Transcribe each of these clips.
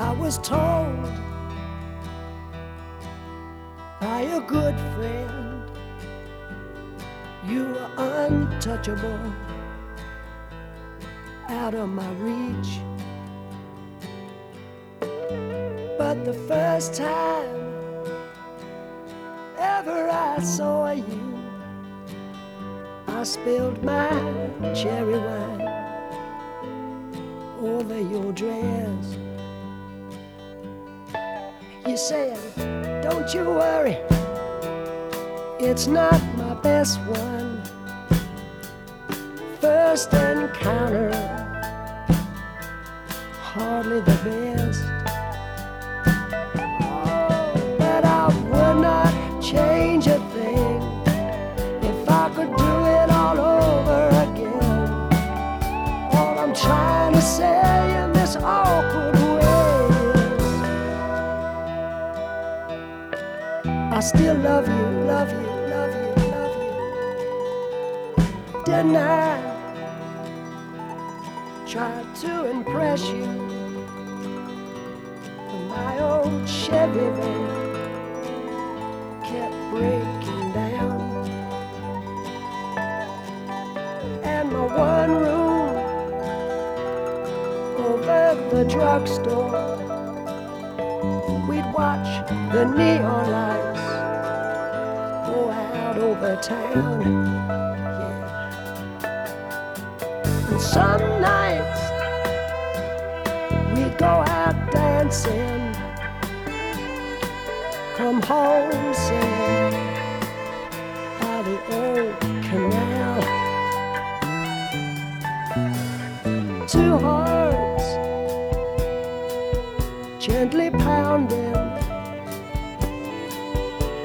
I was told by a good friend you were untouchable, out of my reach. But the first time ever I saw you, I spilled my cherry wine over your dress. You said, Don't you worry, it's not my best one. First encounter, hardly the best. I still love you, love you, love you, love you. Didn't I try to impress you? My old Chevy van kept breaking down, and my one room over the drugstore. We'd watch the neon lights go out over town. Yeah. And some nights we'd go out dancing, come home singing by the old canal. Two gently pounding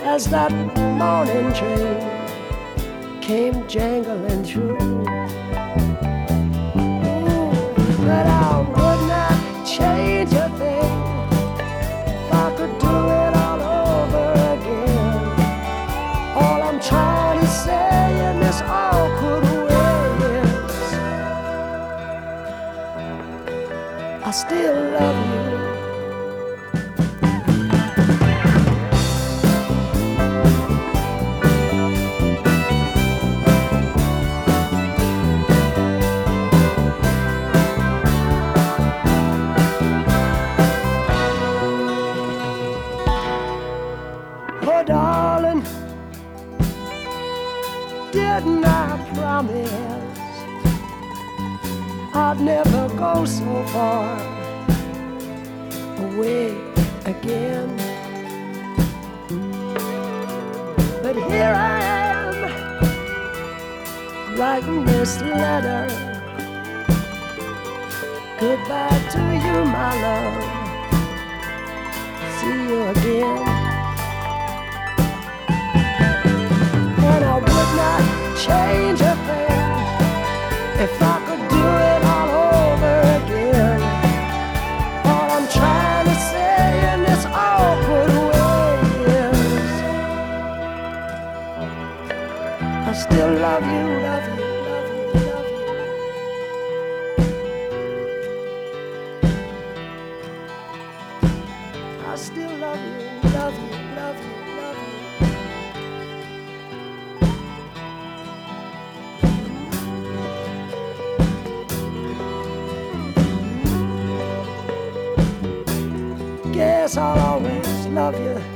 as that morning train came jangling through. But I would not change a thing if I could do it all over again. All I'm trying to say in this awkward way is I still love you. Oh, darling, didn't I promise I'd never go so far away again? But here I am, writing this letter. Goodbye to you, my love. See you again. Still love you, love you, love you, love you. I still love you, love you, love you, love you. Guess I'll always love you